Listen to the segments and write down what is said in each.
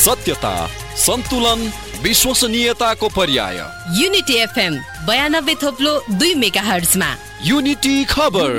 सत्यता सन्तुलन विश्वसनीयताको पर्याय। युनिटी एफएम बयानब्बे थोप्लो दुई मेगा हर्जमा युनिटी खबर।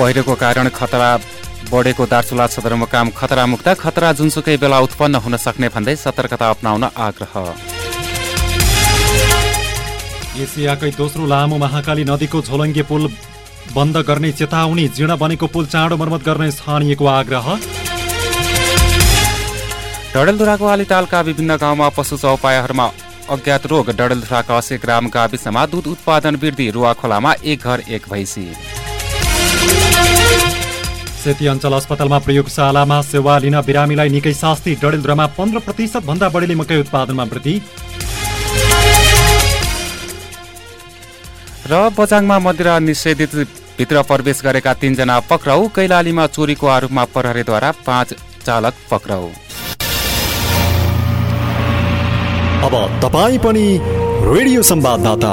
पहिरोको कारण खतरा बढेको दार्चुला सदरमुकाम खतरा मुक्त खतरा जुनसुकै बेला उत्पन्न हुन सक्ने भन्दै सतर्कता अप्नाउन आग्रह। एसियाकै दोस्रो लामो महाकाली नदीको झोलङ्गे पुल बन्द गर्ने चेतावनी जीर्ण बनेको पुल चाँडो मर्मत गर्ने स्थानीयको आग्रह। डडेलधुराको आलितालका विभिन्न गाउँमा पशु चौपायाहरूमा अज्ञात रोग डडेलधुराका असी ग्राम गाविसमा दुध उत्पादन वृद्धि रुवा खोलामा एक घर एक भैँसी। सेती अञ्चल अस्पतालमा प्रयोगशालामा सेवा लिन बिरामीलाई निकै शास्ति डडेलधुरामा पन्ध्र प्रतिशत भन्दा बढीले मकै उत्पादनमा वृद्धि। र बजाङमा मदिरा निषेधित भित्र प्रवेश गरेका तीनजना पक्राउ कैलालीमा चोरीको आरोपमा प्रहरीद्वारा पाँच चालक पक्राउ। अब तपाईँ पनि रेडियो संवाददाता।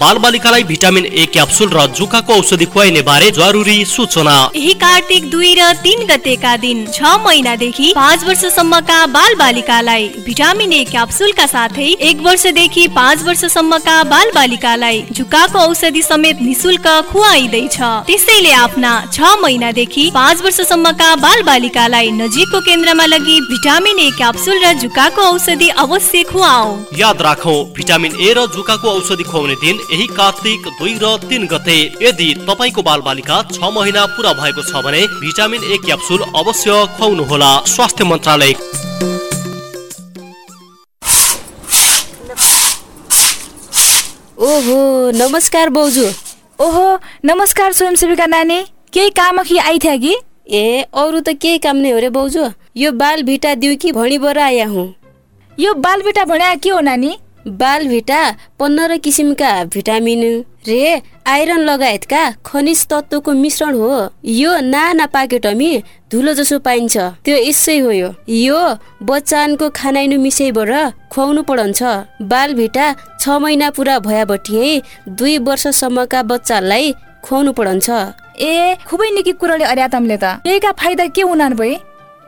बालबालिकालाई भिटामिन ए क्याप्सुल र जुकाको औषधि खुवाइने बारे जरुरी सूचना। यही कार्तिक दुई र तिन गतेका दिन छ महिनादेखि पाँच वर्षसम्मका बाल बालिकालाई भिटामिन ए क्याप्सुलका साथै एक वर्षदेखि पाँच वर्षसम्मका बाल बालिकालाई जुकाको औषधि समेत निशुल्क खुवाइँदैछ। त्यसैले आफ्ना छ महिनादेखि पाँच वर्षसम्मका बाल बालिकालाई नजिकको केन्द्रमा लगी भिटामिन ए क्याप्सुल र जुकाको औषधि अवश्य खुवाऊ याद राखौ भिटामिन ए र जुकाको औषधि खुवाउने दिन यही कार्तिक दुई र तिन गते यदि तपाईँको बाल बालिका छ महिना पुरा भएको छ भने भिटामिन ए क्याप्सुल अवश्य खुवाउनुहोला। स्वास्थ्य मन्त्रालय। ओहो नमस्कार बाउजू ओहो नमस्कार स्वयंसेविका नानी। केही काम कि आइथ्या कि? ए अरू त केही काम नै हो रे बाउजू यो बाल भिटा दिउ कि भणी बर आया हुँ? यो बाल बेटा भन्या के हो नानी? बाल भिटा पन्ध्र किसिमका भिटामिन रे आइरन लगायतका खनिज तत्त्वको मिश्रण हो। यो नाना पाकेटमी धुलो जसो पाइन्छ। त्यो यसै हो यो। यो बच्चानको खानाइनु मिसैबाट खुवाउनु बाल भिटा छ महिना पुरा भएबटी दुई वर्षसम्मका बच्चालाई खुवाउनु पढन्छ ए खुबै निकै कुराले अर्या तमले त। यहीका फाइदा के हुनान् भए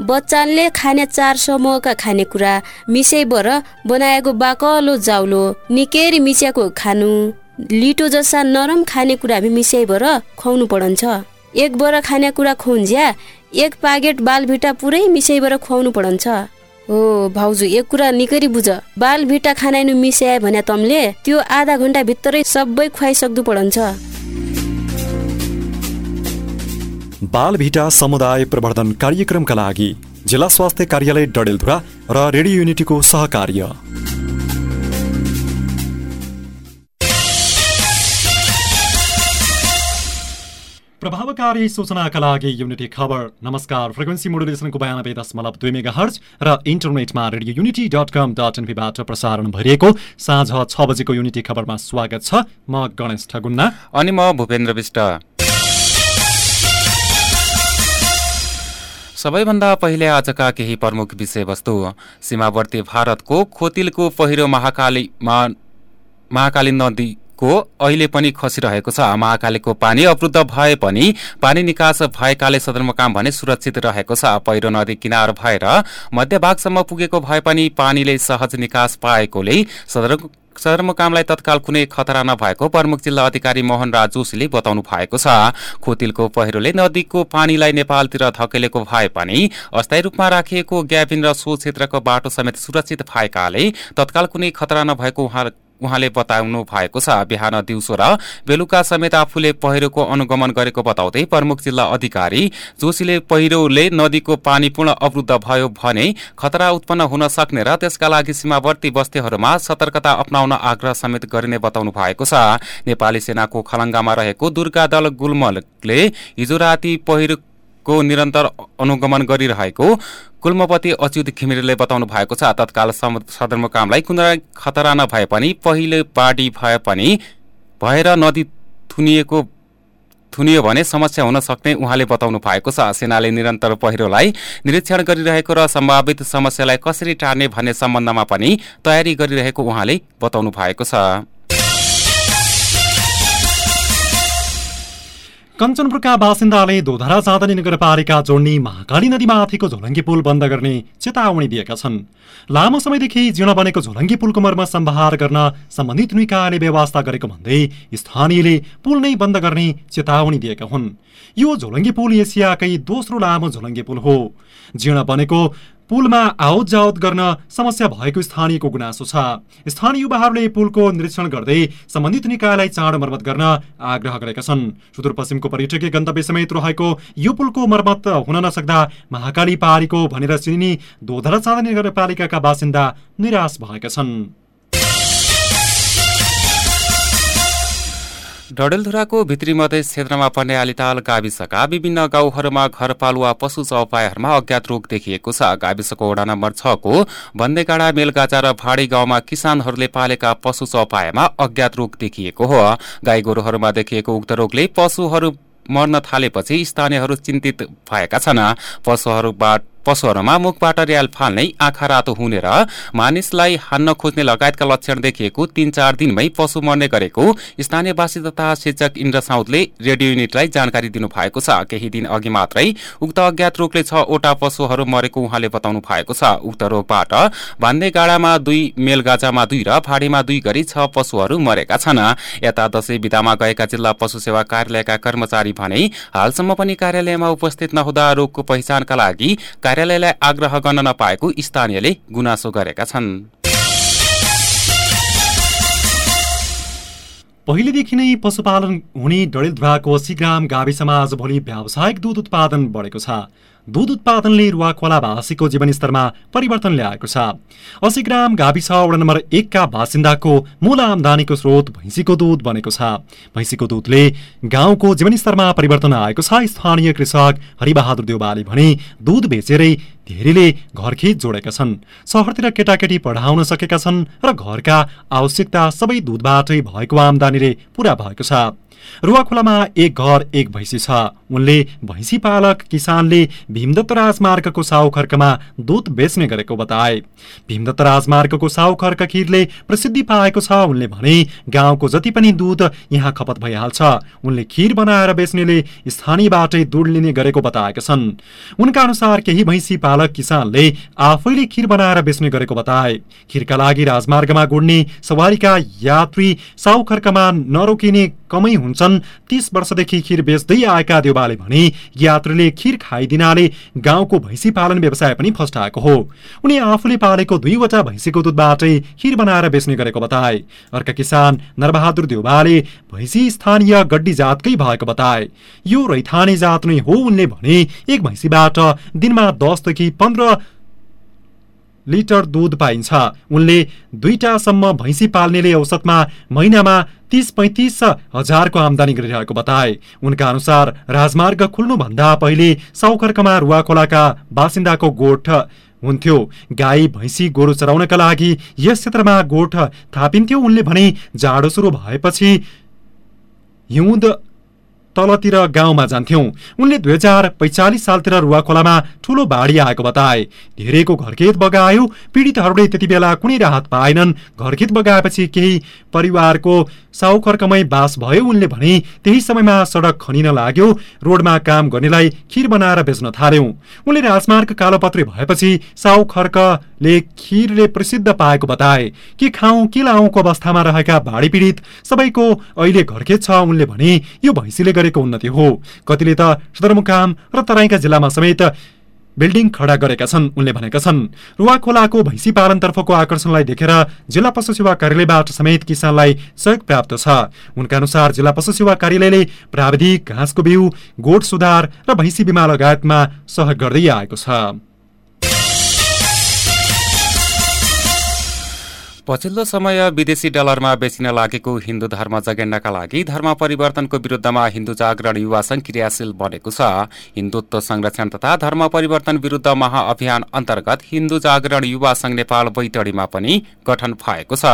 बच्चाले खाने चार समूहका खानेकुरा मिसाइबर बनाएको बाकलो जाउलो निकेरी मिसियाको खानु। लिटो जस्ता नरम खानेकुरा हामी मिसाइबर खुवाउनु पढन्छ। एक बर खानेकुरा खुवाउन्ज्या एक पाकेट बालभिटा पुरै मिसाइबर खुवाउनु पढन्छ। हो भाउजू एक कुरा निकरी बुझ। बाल भिटा खानाइनु मिसाए भने तमले त्यो आधा घन्टा भित्रै सबै खुवाइसक्दु पढन्छ। बालभिटा समुदाय प्रवर्धन कार्यक्रमका लागि जिल्ला स्वास्थ्य कार्यालय डडेलधुरा र रेडियो युनिटीको सहकार्य। प्रभावकारी सूचनाका लागि युनिटी खबर। नमस्कार फ्रिक्वेन्सी मोडुलेसनको बयानब्बे दशमलव दुई मेगा हर्च र इन्टरनेटमा radio Unity dot com dot एनपीबाट प्रसारण भइरहेको साँझ छ बजेको युनिटी खबरमा स्वागत छ। म गणेश ठगुन्ना। अनि म भूपेन्द्र विष्ट। सबैभन्दा पहिले आजका केही प्रमुख विषयवस्तु। सीमावर्ती भारतको खोतिलको पहिरो महाकालीमा महाकाली नदी को अहिले पनि खसिरहेको छ। महाकालीको पानी अवरुद्ध भए पनि पानी निकास भएकाले सदरमुकाम भने सुरक्षित रहेको छ। पहिरो नदी किनार भएर मध्यभागसम्म पुगेको भए पनि पानीले सहज निकास पाएकोले सदर सदरमुकामलाई तत्काल कुनै खतरा नभएको प्रमुख जिल्ला अधिकारी मोहन राज जोशीले बताउनु भएको छ। खोतिलको पहिरोले नदीको पानीलाई नेपालतिर धकेलेको भए पनि अस्थायी रूपमा राखिएको ग्याबिन र सो क्षेत्रको बाटो समेत सुरक्षित भएकाले तत्काल कुनै खतरा नभएको उहाँ उहाँले बताउनु भएको छ बिहान दिउँसो र बेलुका समेत आफूले पहिरोको अनुगमन गरेको बताउँदै प्रमुख जिल्ला अधिकारी जोशीले पहिरोले नदीको पानी पूर्ण अवरुद्ध भयो भने खतरा उत्पन्न हुन सक्ने र त्यसका लागि सीमावर्ती बस्तीहरूमा सतर्कता अप्नाउन आग्रह समेत गरिने बताउनु भएको छ। नेपाली सेनाको खलङ्गामा रहेको दुर्गा दल गुलमलले हिजो राति पहिरो को निरन्तर अनुगमन गरिरहेको कुलमपति अच्युत घिमिरेले बताउनु भएको छ तत्काल सदरमुकामलाई कुनै खतरा नभए पनि पहिले बाढी भए पनि भएर नदी थुनिएको थुनियो भने समस्या हुन सक्ने उहाँले बताउनु भएको छ। सेनाले निरन्तर पहिरोलाई निरीक्षण गरिरहेको र सम्भावित समस्यालाई कसरी टार्ने भन्ने सम्बन्धमा पनि तयारी गरिरहेको उहाँले बताउनु भएको छ। कञ्चनपुरका बासिन्दाले दोधरा चाँदनी नगरपालिका जोड्ने महाकाली नदीमाथिको झोलङ्गी पुल बन्द गर्ने चेतावनी दिएका छन्। लामो समयदेखि जीर्ण बनेको झोलङ्गी पुलको मर्म सम्भार गर्न सम्बन्धित निकायले व्यवस्था गरेको भन्दै स्थानीयले पुल नै बन्द गर्ने चेतावनी दिएका हुन्। यो झोलङ्गी पुल एसियाकै दोस्रो लामो झोलङ्गी पुल हो। जीर्ण बनेको पुलमा आवत जावत गर्न समस्या भएको स्थानीयको गुनासो छ। स्थानीय युवाहरूले पुलको निरीक्षण गर्दै सम्बन्धित निकायलाई चाँडो मर्मत गर्न आग्रह गरेका छन्। सुदूरपश्चिमको पर्यटकीय गन्तव्य समेत रहेको यो पुलको मर्मत हुन नसक्दा महाकाली पारीको भनेर चिनिने दोधरा चाँदनी नगरपालिकाका बासिन्दा निराश भएका छन्। डडेलधुराको भित्री मधेस क्षेत्रमा पर्ने आलिताल गाविसका विभिन्न गाउँहरूमा घरपालुवा पशु चौपायाहरूमा अज्ञात रोग देखिएको छ। गाविसको वडा नम्बर छको बन्देगाडा मेलगाजा र भाडी गाउँमा किसानहरूले पालेका पशु चौपायामा अज्ञात रोग देखिएको हो। गाई गोरुहरूमा देखिएको उक्त रोगले पशुहरू मर्न थालेपछि स्थानीयहरू चिन्तित भएका छन्। पशुहरूबाट पशुहरूमा मुखबाट र्याल फाल्ने आँखा रातो हुने र मानिसलाई हान्न खोज्ने लगायतका लक्षण देखिएको तीन चार दिनमै पशु मर्ने गरेको स्थानीयवासी तथा शिक्षक इन्द्र साउदले रेडियो युनिटलाई जानकारी दिनुभएको छ। केही दिन अघि मात्रै उक्त अज्ञात रोगले छवटा पशुहरू मरेको उहाँले बताउनु भएको छ। उक्त रोगबाट भान्ने गाडामा दुई मेलगाजामा दुई र फाडीमा दुई गरी छ पशुहरू मरेका छन्। यता दशैं विधामा गएका जिल्ला पशु सेवा कार्यालयका कर्मचारी भने हालसम्म पनि कार्यालयमा उपस्थित नहुँदा रोगको पहिचानका लागि कार्यालयलाई आग्रह गर्न नपाएको स्थानीयले गुनासो गरेका छन्। पहिलेदेखि नै पशुपालन हुने डडेलधुवाको सिग्राम गाविसमा आजभोलि व्यावसायिक दुध उत्पादन बढेको छ। दुध उत्पादनले रुवाखोलावासीको जीवनस्तरमा परिवर्तन ल्याएको छ अस्सी ग्राम गाविस वडा नम्बर एकका बासिन्दाको मूल आमदानीको स्रोत भैँसीको दुध बनेको छ भैँसीको दुधले गाउँको जीवनस्तरमा परिवर्तन आएको छ स्थानीय कृषक हरिबहादुर देउबाले भने दुध बेचेरै धेरैले घरखेत जोडेका छन् सहरतिर केटाकेटी पढाउन सकेका छन् र घरका आवश्यकता सबै दुधबाटै भएको आमदानीले पूरा भएको छ रुवाखोलामा एक घर एक भैँसी छ। उनले भैँसी पालक किसानले भीमदत्त राजमार्गको साउ खर्कमा दुध बेच्ने गरेको बताए। भीमदत्त राजमार्गको साउ खर्क खिरले प्रसिद्धि पाएको छ। उनले भने गाउँको जति पनि दुध यहाँ खपत भइहाल्छ। उनले खिर बनाएर बेच्नेले स्थानीयबाटै दुध लिने गरेको बताएका छन्। उनका अनुसार केही भैँसी पालक किसानले आफैले खिर बनाएर बेच्ने गरेको बताए। खिरका लागि राजमार्गमा गुड्ने सवारीका यात्री साउ खर्कमा नरोकिने कमै हुन्छन्। तीस वर्षदेखि खिर बेच्दै आएका देउबाले भने यात्रीले खिर खाइदिनाले गाउँको भैँसी पालन व्यवसाय पनि फस्टाएको हो। उनी आफूले पालेको दुईवटा भैँसीको दुधबाटै खिर बनाएर बेच्ने गरेको बताए। अर्का किसान नरबहादुर देउबाले भैँसी स्थानीय गड्डी जातकै भएको बताए। यो रैथाने जात नै हो उनले भने एक भैँसीबाट दिनमा दसदेखि पन्ध्र लिटर दुध पाइन्छ। उनले दुईटासम्म भैँसी पाल्नेले औसतमा महिनामा तीस पैँतिस हजारको आमदानी गरिरहेको बताए। उनका अनुसार राजमार्ग खुल्नुभन्दा पहिले साउखर्कमा रुवाखोलाका बासिन्दाको गोठ हुन्थ्यो। गाई भैँसी गोरु चराउनका लागि यस क्षेत्रमा गोठ थापिन्थ्यो। उनले भने जाडो सुरु भएपछि हिउँद तलतिर गाउँमा जान्थ्यौं। उनले दुई हजार पैँचालिस सालतिर रुवाखोलामा ठूलो बाढी आएको बताए। धेरैको घरखेत बगायो। पीडितहरूले त्यति बेला कुनै राहत पाएनन्। घरखेत बगाएपछि केही परिवारको साउखर्कमै बास भयो उनले भने त्यही समयमा सडक खनिन लाग्यो। रोडमा काम गर्नेलाई खिर बनाएर बेच्न थाल्यौं। उनले राजमार्ग कालोपत्री भएपछि साउखर्कले खिरले प्रसिद्ध पाएको बताए के खाउँ के लाउको अवस्थामा रहेका बाढी पीडित सबैको अहिले घरखेत छ। उनले भने यो भैँसीले गरेको उन्नति हो। कतिले त सदरमुकाम र तराईका जिल्लामा समेत बिल्डिङ खडा गरेका छन् उनले भनेका छन्। रुवा खोलाको भैँसी पालनतर्फको आकर्षणलाई देखेर जिल्ला पशु सेवा कार्यालयबाट समेत किसानलाई सहयोग प्राप्त छ। उनका अनुसार जिल्ला पशु सेवा कार्यालयले प्राविधिक घाँसको बिउ गोठ सुधार र भैँसी बिमा लगायतमा सहयोग गर्दै आएको छ। पछिल्लो समय विदेशी डलरमा बेचिन लागेको हिन्दू धर्म जगेर्नका लागि धर्म परिवर्तनको विरुद्धमा हिन्दू जागरण युवा संघ क्रियाशील बनेको छ। हिन्दुत्व संरक्षण तथा धर्म परिवर्तन विरुद्ध महाअभियान अन्तर्गत हिन्दू जागरण युवा संघ नेपाल बैतडीमा पनि गठन भएको छ।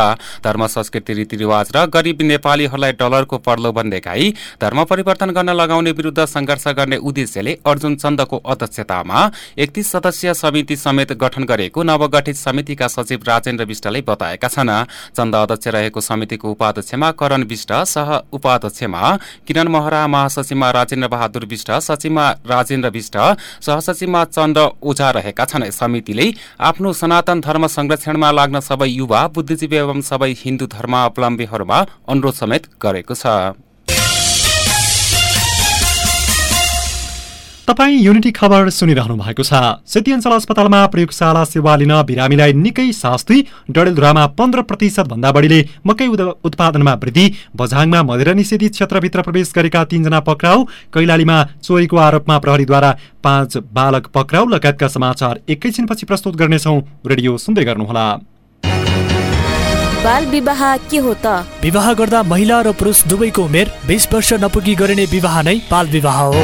धर्म संस्कृति रीतिरिवाज र गरिब नेपालीहरूलाई डलरको प्रलोभन देखाई धर्म परिवर्तन गर्न लगाउने विरुद्ध संघर्ष गर्ने उद्देश्यले अर्जुन चन्दको अध्यक्षतामा एकतिस सदस्यीय समिति समेत गठन गरेको नवगठित समितिका सचिव राजेन्द्र विष्टले बताएका छन्। चन्द अध्यक्ष रहेको समितिको उपाध्यक्षमा करण विष्ट सह उपाध्यक्षमा किरण महरा महासचिवमा राजेन्द्र बहादुर विष्ट सचिवमा राजेन्द्र विष्ट सहसचिवमा चन्द्र ओझा रहेका छन्। समितिले आफ्नो सनातन धर्म संरक्षणमा लाग्न सबै युवा बुद्धिजीवी एवं सबै हिन्दू धर्मावलम्बीहरूमा अनुरोध समेत गरेको छ। तपाईँ युनिटी खबर सुनिरहनु भएको छ। सेती अञ्चल अस्पतालमा प्रयोगशाला सेवा लिन बिरामीलाई निकै शास्ति डडेलधुरामा पन्ध्र प्रतिशत भन्दा बढीले मकै उत्पादनमा वृद्धि बझाङमा मदिरा निषेधित क्षेत्रभित्र प्रवेश गरेका तीनजना पक्राउ कैलालीमा चोरीको आरोपमा प्रहरीद्वारा पाँच बालक पक्राउ लगायतका समाचार एकैछिनपछि प्रस्तुत गर्नेछौ रेडियो सुन्दै गर्नुहोला बाल विवाह के हो त? विवाह गर्दा महिला र पुरुष दुवैको उमेर बिस वर्ष नपुगी गरिने विवाह नै बाल विवाह हो।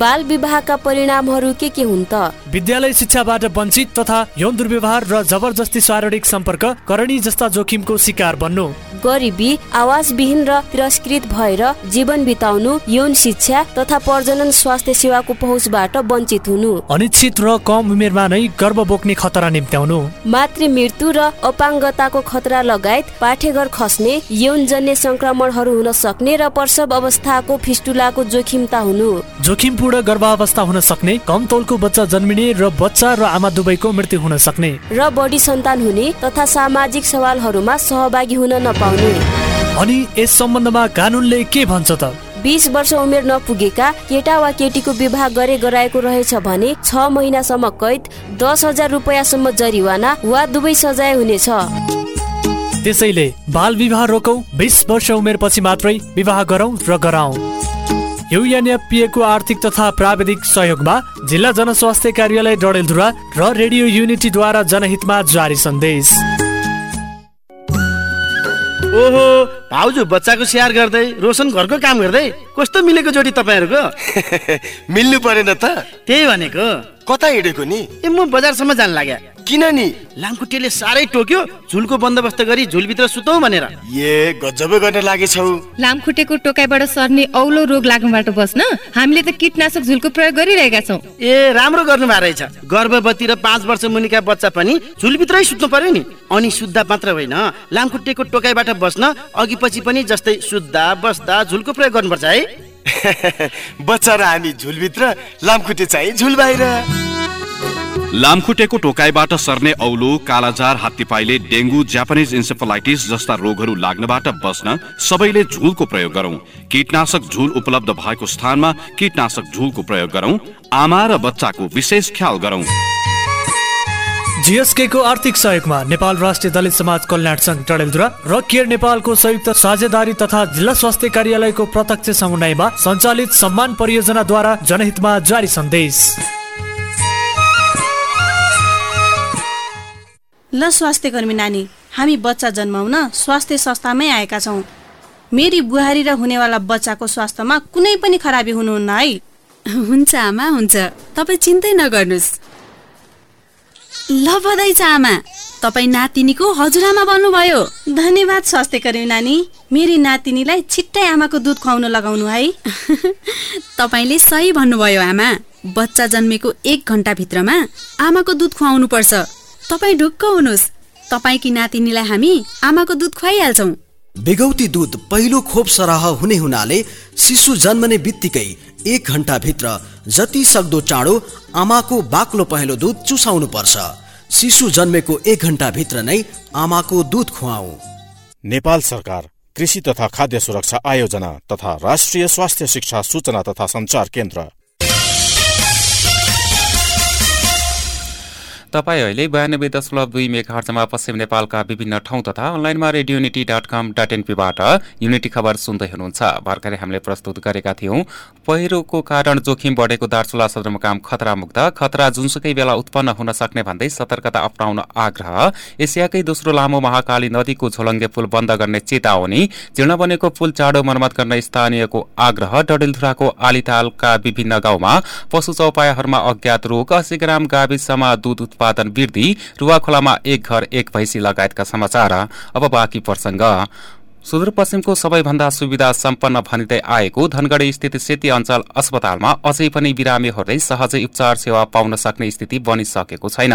बाल विवाहका परिणामहरू के के हुन् त? विद्यालय शिक्षाबाट वञ्चित तथा यौन दुर्व्यवहार र जबरजस्ती शारीरिक सम्पर्क करणी जस्ता जोखिमको शिकार बन्नु। गरिबी आवासविहीन र तिरस्कृत भएर जीवन बिताउनु यौन शिक्षा तथा प्रजनन स्वास्थ्य सेवाको पहुँचबाट वञ्चित हुनु। अनिश्चित र कम उमेरमा नै गर्भ बोक्ने खतरा निम्त्याउनु। मातृ मृत्यु र अपाङ्गताको खतरा लगायत पाठेघर खस्ने यौनजन्य संक्रमणहरू हुन सक्ने र प्रसव अवस्थाको फिस्टुलाको जोखिमता हुनु। जोखिमपूर्ण गर्भावस्था हुन सक्ने कम तौलको बच्चा जन्मिने र बच्चा र आमा दुवैको मृत्यु हुन सक्ने। र बढी सन्तान हुने तथा सामाजिक सवालहरूमा सहभागी हुन नपाउने। अनि यस सम्बन्धमा कानुनले के भन्छ त? बिस वर्ष उमेर नपुगेका केटा वा केटीको विवाह गरे गराएको रहेछ भने छ महिनासम्म कैद दस हजार रुपियाँसम्म जरिवाना वा दुवै सजाय हुनेछ। त्यसैले बाल विवाह रोकौ बिस वर्ष उमेरपछि मात्रै विवाह गरौँ र गराउँ युएनएफपिए को आर्थिक तथा प्राविधिक सहयोगमा जिल्ला जनस्वास्थ्य कार्यालय डडेलधुरा र रेडियो युनिटीद्वारा जनहितमा जारी सन्देश। ओहो भाउजू बच्चाको स्याहार गर्दै रोशन घरको काम गर्दै कस्तो मिलेको जोडी तपाईँहरूको? मिल्नु परेन त। त्यही भनेको। कता हिँडेको नि? ए म बजारसम्म जान लाग्या। किन नि लामखुट्टेले साह्रै टोक्यो झुलको बन्दोबस्त गरी झुलभित्र सुतौ भनेर। ए गजबै गर्न लागेछौ लामखुट्टेको टोकाइबाट सर्ने औलो रोग लाग्नुबाट बस्न हामीले त कीटनाशक झुलको प्रयोग गरिरहेका छौँ। ए राम्रो गर्नु भएको रहेछ। गर्भवती र पाँच वर्ष मुनिका बच्चा पनि झुलभित्रै सुत्नु पर्यो नि। अनि शुद्ध मात्र होइन। लामखुट्टेको टोकाइबाट बस्न अघि पछि पनि जस्तै सुत्दा बस्दा झुलको प्रयोग गर्नुपर्छ है। बच्चा र हामी झुलभित्र लामखुट्टे चाहिँ झुल बाहिर। लामखुट्टेको टोकाइबाट सर्ने औलो कालाजार हात्तीपाइले डेङ्गु जापानिज इन्सेफलाइटिस जस्ता रोगहरू लाग्नबाट बस्न सबैले झुलको प्रयोग गरौं। कीटनाशक झुल उपलब्ध भएको स्थानमा कीटनाशक झुलको प्रयोग गरौं। आमा र बच्चाको विशेष ख्याल गरौं। जिएसके को आर्थिक सहयोगमा नेपाल राष्ट्रिय दलित समाज कल्याण सङ्घ डडेलधुरा र केयर नेपालको संयुक्त साझेदारी तथा जिल्ला स्वास्थ्य कार्यालयको प्रत्यक्ष समन्वयमा सञ्चालित सम्मान परियोजनाद्वारा जनहितमा जारी सन्देश। ल स्वास्थ्य कर्मी नानी हामी बच्चा जन्माउन स्वास्थ्य संस्थामै आएका छौँ। मेरी बुहारी र हुनेवाला बच्चाको स्वास्थ्यमा कुनै पनि खराबी हुनुहुन्न है। हुन्छ आमा हुन्छ। तपाईँ चिन्तै नगर्नुहोस्। ल बधाई छ आमा। तपाईँ नातिनीको हजुरआमा बन्नुभयो धन्यवाद स्वास्थ्य कर्मी नानी। मेरी नातिनीलाई छिट्टै आमाको दुध खुवाउन लगाउनु है। तपाईँले सही भन्नुभयो आमा। बच्चा जन्मेको एक घन्टाभित्रमा आमाको दुध खुवाउनु पर्छ तपाईँ ढुक्क हुनुहोस्। तपाईँकी नातिनीलाई हामी आमाको दुध खुवाइहाल्छौँ। बेगौती दुध पहिलो खोप सरह हुने हुनाले शिशु जन्मने बित्तिकै एक घन्टाभित्र जति सक्दो चाँडो आमाको बाक्लो पहेँलो दुध चुसाउनु पर्छ शिशु जन्मेको एक घन्टाभित्र नै आमाको दुध खुवाऊ नेपाल सरकार कृषि तथा खाद्य सुरक्षा आयोजना तथा राष्ट्रिय स्वास्थ्य शिक्षा सूचना तथा सञ्चार केन्द्र। तपाईँ अहिले बयानब्बे दशमलव दुई मेगा पश्चिम नेपालका विभिन्न ठाउँ तथा अनलाइनमा radio Unity dot com dot एनपीबाट Unity खबर सुन्दै हुनुहुन्छ। भर्खरै हामीले प्रस्तुत गरेका थियौँ पहिरोको कारण जोखिम बढेको दार्चुला सदरमुकाम खतरा मुक्त खतरा जुनसुकै बेला उत्पन्न हुन सक्ने भन्दै सतर्कता अप्नाउन आग्रह एसियाकै दोस्रो लामो महाकाली नदीको झोलङ्गे पुल बन्द गर्ने चेतावनी जीर्ण बनेको पुल चाँडो मर्मत गर्न स्थानीयको आग्रह डडेलधुराको आलितालका विभिन्न गाउँमा पशु चौपायाहरूमा अज्ञात रोग अस्सी ग्राम गाविसमा दूध उत्पादन वृद्धि रुवा खोलामा एक घर एक भैँसी लगायतका समाचार अब बाँकी प्रसङ्ग। सुदूरपश्चिमको सबैभन्दा सुविधा सम्पन्न भनिँदै आएको धनगढी स्थित सेती अञ्चल अस्पतालमा अझै पनि बिरामीहरूले सहजै उपचार सेवा पाउन सक्ने स्थिति बनिसकेको छैन।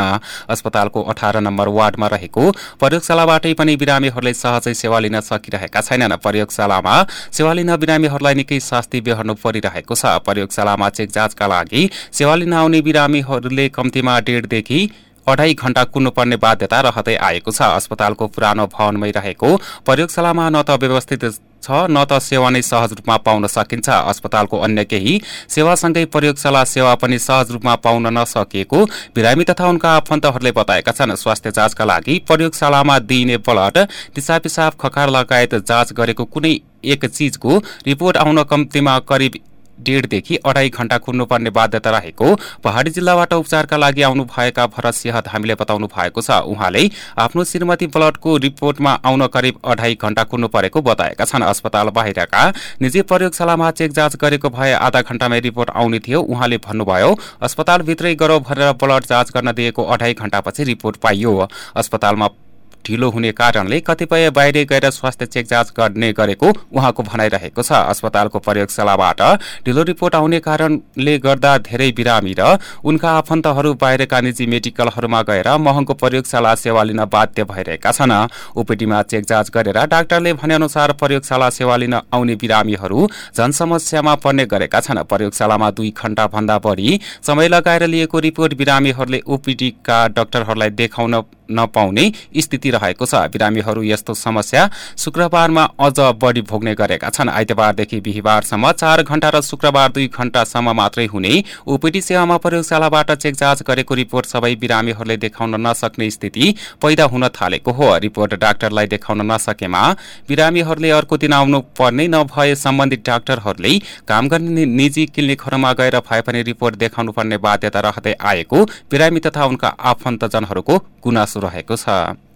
अस्पतालको अठार नम्बर वार्डमा रहेको प्रयोगशालाबाटै पनि बिरामीहरूले सहजै सेवा लिन सकिरहेका छैनन्। प्रयोगशालामा सेवा लिन बिरामीहरूलाई निकै शास्ति बेहोर्नु परिरहेको छ। प्रयोगशालामा चेक जाँचका लागि सेवा लिन आउने बिरामीहरूले कम्तीमा डेढदेखि अढाई घण्टा कुर्नुपर्ने बाध्यता रहँदै आएको छ। अस्पतालको पुरानो भवनमै रहेको प्रयोगशालामा न त व्यवस्थित छ न त सेवा नै सहज रूपमा पाउन सकिन्छ। अस्पतालको अन्य केही सेवासँगै प्रयोगशाला सेवा पनि सहज रूपमा पाउन नसकिएको बिरामी तथा उनका आफन्तहरूले बताएका छन्। स्वास्थ्य जाँचका लागि प्रयोगशालामा दिइने ब्लड दिशा पिसाब खकार लगायत जाँच गरेको कुनै एक चिजको रिपोर्ट आउन कम्तीमा करिब डेढदेखि अढाई घण्टा कुर्नुपर्ने बाध्यता रहेको पहाडी जिल्लाबाट उपचारका लागि आउनुभएका भरत सिंह धामीले बताउनु भएको छ। उहाँले आफ्नो श्रीमती ब्लडको रिपोर्टमा आउन करिब अढाई घण्टा कुर्नु परेको बताएका छन्। अस्पताल बाहिरका निजी प्रयोगशालामा चेक जाँच गरेको भए आधा घण्टामै रिपोर्ट आउने थियो। उहाँले भन्नुभयो अस्पतालभित्रै गरौँ भनेर ब्लड जाँच गर्न दिएको अढाई घण्टापछि रिपोर्ट पाइयो। अस्पतालमा ढिलो हुने कारणले कतिपय बाहिर गएर स्वास्थ्य चेक जाँच गर्ने गरेको उहाँको भनाइरहेको छ। अस्पतालको प्रयोगशालाबाट ढिलो रिपोर्ट आउने कारणले गर्दा धेरै बिरामी र उनका आफन्तहरू बाहिरका निजी मेडिकलहरूमा गएर महँगो प्रयोगशाला सेवा लिन बाध्य भइरहेका छन्। ओपिडीमा चेक जाँच गरेर डाक्टरले भनेअनुसार प्रयोगशाला सेवा लिन आउने बिरामीहरू जनसमस्यामा पर्ने गरेका छन्। प्रयोगशालामा दुई घण्टा भन्दा बढी समय लगाएर लिएको रिपोर्ट बिरामीहरूले ओपिडीका डाक्टरहरूलाई देखाउन नपाउने स्थिति रहेको छ। बिरामीहरू यस्तो समस्या शुक्रबारमा अझ बढी भोग्ने गरेका छन्। आइतबारदेखि बिहिबारसम्म चार घण्टा र शुक्रबार दुई घण्टासम्म मात्रै हुने ओपिडी सेवामा प्रयोगशालाबाट चेक जाँच गरेको रिपोर्ट सबै बिरामीहरूले देखाउन नसक्ने स्थिति पैदा हुन थालेको हो। रिपोर्ट डाक्टरलाई देखाउन नसकेमा बिरामीहरूले अर्को दिन आउनु पर्ने नभए सम्बन्धित डाक्टरहरूले काम गर्ने निजी क्लिनिकहरूमा गएर भए पनि रिपोर्ट देखाउनु पर्ने बाध्यता रहँदै आएको बिरामी तथा उनका आफन्तजनहरूको गुनासो रहेको छ।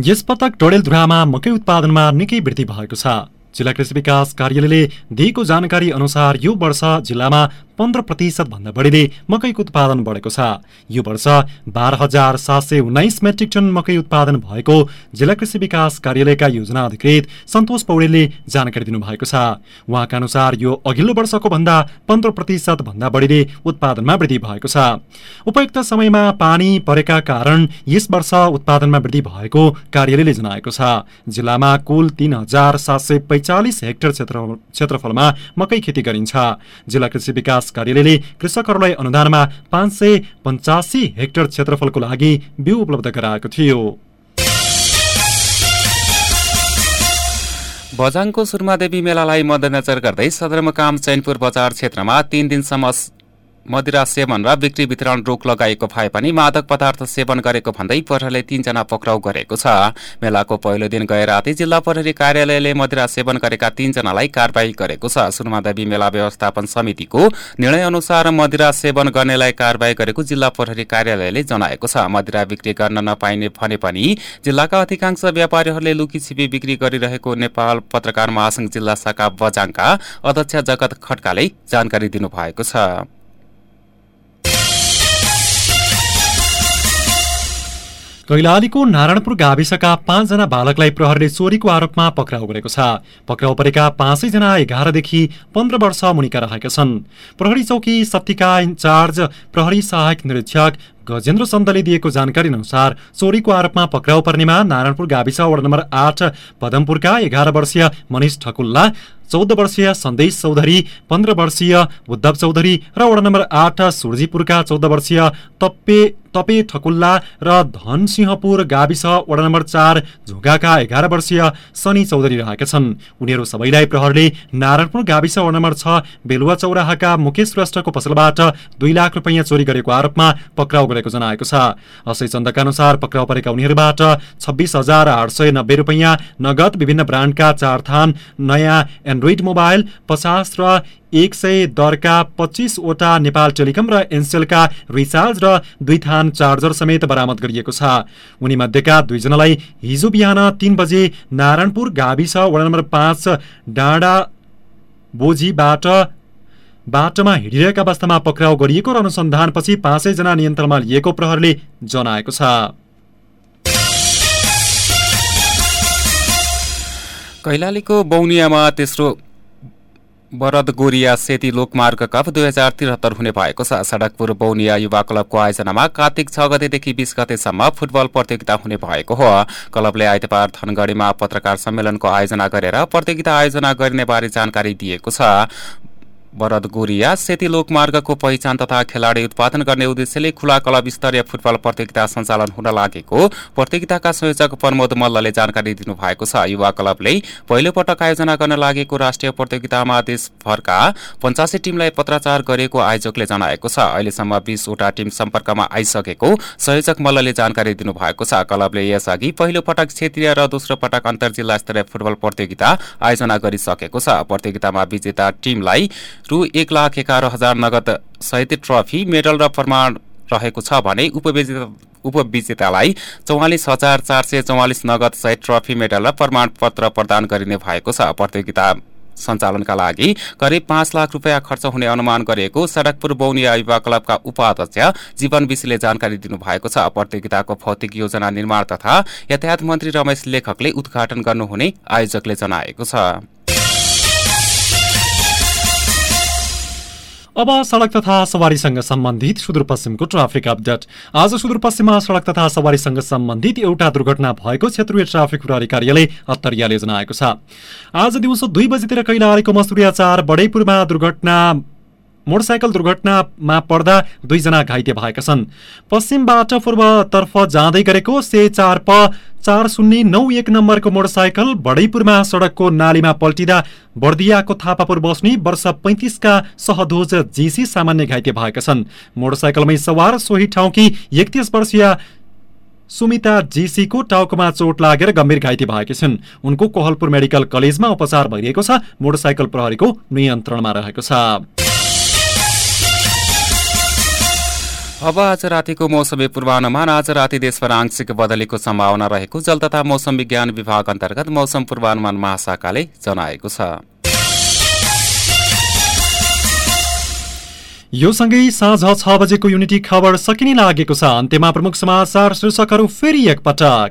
यसपटक डडेलधुरामा मकै उत्पादनमा निकै वृद्धि भएको छ। जिल्ला कृषि विकास कार्यालयले दिएको जानकारी अनुसार यो वर्ष जिल्लामा पन्ध्र प्रतिशत भन्दा बढीले मकैको उत्पादन बढेको छ। यो वर्ष बाह्र हजार सात सय उन्नाइस मेट्रिक टन मकै उत्पादन भएको जिल्ला कृषि विकास कार्यालयका योजना अधिकृत सन्तोष पौडेलले जानकारी दिनुभएको छ। उहाँका अनुसार यो अघिल्लो वर्षको भन्दा पन्ध्र प्रतिशत भन्दा बढीले उत्पादनमा वृद्धि भएको छ। उपयुक्त समयमा पानी परेका कारण यस वर्ष उत्पादनमा वृद्धि भएको कार्यालयले जनाएको छ। जिल्लामा कुल तीन हजार सात सय पैँचालिस हेक्टर क्षेत्र क्षेत्रफलमा मकै खेती गरिन्छ। जिल्ला कृषि विकास कार्यालयले कृषकहरूलाई अनुदानमा पाँच सय पञ्चासी हेक्टर क्षेत्रफलको लागि बिउ उपलब्ध गराएको थियो। बझाङको सुरमादेवी मेलालाई मध्यनजर गर्दै सदरमुकाम चैनपुर बजार क्षेत्रमा तीन दिनसम्म मदिरा सेवन र बिक्री वितरण रोक लगाएको भए पनि मादक पदार्थ सेवन गरेको भन्दै प्रहरीले तीनजना पक्राउ गरेको छ। मेलाको पहिलो दिन गए राति जिल्ला प्रहरी कार्यालयले मदिरा सेवन गरेका तीनजनालाई कारवाही गरेको छ। सुनमादेवी मेला व्यवस्थापन समितिको निर्णय अनुसार मदिरा सेवन गर्नेलाई कारवाही गरेको जिल्ला प्रहरी कार्यालयले जनाएको छ। मदिरा बिक्री गर्न नपाइने भने पनि जिल्लाका अधिकांश व्यापारीहरूले लुकीछिपी बिक्री गरिरहेको नेपाल पत्रकार महासंघ जिल्ला शाखा बजाङका अध्यक्ष जगत खड्काले जानकारी दिनुभएको छ। कैलालीको नारायणपुर गाविसका पाँचजना बालकलाई प्रहरीले चोरीको आरोपमा पक्राउ गरेको छ। पक्राउ परेका पाँचैजना एघारदेखि पन्ध्र वर्ष मुनिका रहेका छन्। प्रहरी चौकी सत्तिका इन्चार्ज प्रहरी सहायक निरीक्षक गजेन्द्र सन्तले दिएको जानकारी अनुसार चोरीको आरोपमा पक्राउ पर्नेमा नारायणपुर गाविस वडा नम्बर आठ पदमपुरका एघार वर्षीय मनिष ठकुल्ला चौध वर्षीय सन्देश चौधरी पन्ध्र वर्षीय उद्धव चौधरी र वडा नम्बर आठ सुर्जीपुरका चौध वर्षीय तप्पे तपे ठकुल्ला र धनसिंहपुर गाविस वडा नम्बर चार झुगाका एघार वर्षीय सनी चौधरी रहेका छन्। उनीहरू सबैलाई प्रहरले नारायणपुर गाविस वडा नम्बर छ बेलुवा चौराहाका मुकेश श्रेष्ठको पसलबाट दुई लाख रुपियाँ चोरी गरेको आरोपमा पक्राउ गरेको जनाएको छ। असै चन्दका अनुसार पक्राउ परेका उनीहरूबाट छब्बिस हजार आठ सय नब्बे रुपियाँ नगद विभिन्न ब्रान्डका चार थान नयाँ एन्ड्रोइड मोबाइल पचास र एक सय दरका पच्चिसवटा नेपाल टेलिकम र एनसेलका रिचार्ज र दुई थान चार्जर समेत बरामद गरिएको छ। उनी मध्येका दुईजनालाई हिजो बिहान तीन बजे नारायणपुर गाविस वडा नम्बर पाँच डाँडा बोझीबाट बाटोमा हिँडिरहेका अवस्थामा पक्राउ गरिएको र अनुसन्धानपछि पाँचैजना नियन्त्रणमा लिएको प्रहरले जनाएको छ। कैलालीको बौनियामा तेस्रो बरद गोरिया सेती लोकमार्ग कप दुई हजार त्रिहत्तर हुने भएको छ। सडकपुर बौनिया युवा क्लबको आयोजनामा कार्तिक छ गतेदेखि बिस गतेसम्म फुटबल प्रतियोगिता हुने भएको हो। क्लबले आइतबार धनगढीमा पत्रकार सम्मेलनको आयोजना गरेर प्रतियोगिता आयोजना गर्ने बारे जानकारी दिएको छ। वरद गोरिया सेती लोकमार्गको पहिचान तथा खेलाडी उत्पादन गर्ने उद्देश्यले खुला क्लब स्तरीय फुटबल प्रतियोगिता सञ्चालन हुन लागेको प्रतियोगिताका संयोजक प्रमोद मल्लले जानकारी दिनुभएको छ। युवा क्लबले पहिलो पटक आयोजना गर्न लागेको राष्ट्रिय प्रतियोगितामा देशभरका पञ्चासी टिमलाई पत्राचार गरेको आयोजकले जनाएको छ। अहिलेसम्म बीसवटा टिम सम्पर्कमा आइसकेको संयोजक मल्लले जानकारी दिनुभएको छ। क्लबले यसअघि पहिलो पटक क्षेत्रीय र दोस्रो पटक अन्तर जिल्ला स्तरीय फुटबल प्रतियोगिता आयोजना गरिसकेको छ। प्रतियोगितामा विजेता टिमलाई रु एक लाख एघार हजार नगद सहित ट्रफी मेडल र प्रमाण रहेको छ भने उपविजेता उपविजेतालाई चौवालिस हजार चार सय चौवालिस नगद सहित ट्रफी मेडल र प्रमाणपत्र प्रदान गरिने भएको छ। प्रतियोगिता सञ्चालनका लागि करिब पाँच लाख रुपियाँ खर्च हुने अनुमान गरिएको सडकपुर बौनिया युवा क्लबका उपाध्यक्ष जीवन विशीले जानकारी दिनुभएको छ। प्रतियोगिताको भौतिक योजना निर्माण तथा यातायात मन्त्री रमेश लेखकले उद्घाटन गर्नुहुने आयोजकले जनाएको छ। अब सड़क तथा सवारीसँग सम्बन्धित सुदूरपश्चिमको ट्राफिक अपडेट। आज सुदूरपश्चिममा सड़क तथा सवारीसँग सम्बन्धित एउटा दुर्घटना भएको क्षेत्रीय ट्राफिक प्रहरी कार्यालय अत्तरियाले जनाएको छ। आज दिउँसो दुई बजीतिर कैलालीको मसुरिया चार बडैपुरमा दुर्घटना मोटरसाइकल दुर्घटनामा पर्दा दुईजना घाइते भएका छन्। पश्चिमबाट पूर्वतर्फ जाँदै गरेको से चार प चार शून्य नौ एक नम्बरको मोटरसाइकल बडैपुरमा सडकको नालीमा पल्टिँदा बर्दियाको थापापुर बस्ने वर्ष पैँतिसका सहदोज जीसी सामान्य घाइते भएका छन्। मोटरसाइकलमै सवार सोही ठाउँकी एकतिस वर्षीय सुमिता जीसीको टाउकोमा चोट लागेर गम्भीर घाइते भएकी छिन्। उनको कोहलपुर मेडिकल कलेजमा उपचार भइरहेको छ। मोटरसाइकल प्रहरीको नियन्त्रणमा रहेको छ। अब आज रातिको मौसमी पूर्वानुमान। आज राति देशभर आंशिक बदलीको सम्भावना रहेको जल तथा मौसम विज्ञान विभाग अन्तर्गत मौसम पूर्वानुमान महाशाखाले जनाएको छ। यो सँगै साँझ छ बजेको युनिटी खबर सकिने लागेको छ। अन्त्यमा प्रमुख समाचार शीर्षकहरू फेरि एकपटक।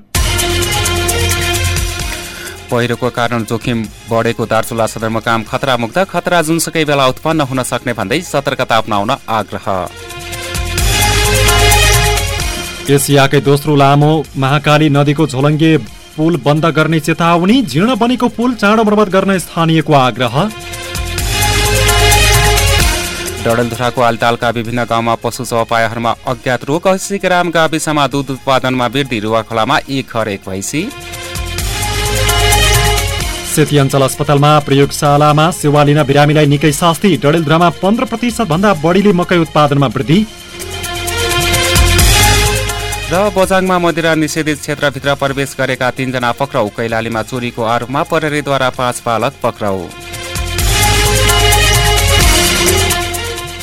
पहिरोको कारण जोखिम बढेको दार्चुला सदरमुकाम खतरा मुक्त खतरा जुनसुकै बेला उत्पन्न हुन सक्ने भन्दै सतर्कता अप्नाउन आग्रह। एसियाकै दोस्रो लामो महाकाली नदीको झोलङ्गे पुल बन्द गर्ने चेतावनी जीर्ण बनेको पुल चाँडो मर्मत गर्न स्थानीयको आग्रह। डडेलधुराको आलटालका विभिन्न गाउँमा पशु चौपायाहरूमा अज्ञात रोग ग्राम गाविसमा दुध उत्पादनमा वृद्धि रुवा खोलामा एक घर एक भैँसी। सेती अञ्चल अस्पतालमा प्रयोगशालामा सेवा लिन बिरामीलाई निकै शास्ति डडेलधुरामा पन्ध्र प्रतिशत भन्दा बढीले मकै उत्पादनमा वृद्धि। र बजाङमा मदिरा निषेधित क्षेत्रभित्र प्रवेश गरेका तीनजना पक्राउ कैलालीमा चोरीको आरोपमा प्रहरीद्वारा पाँच बालक पक्राउ।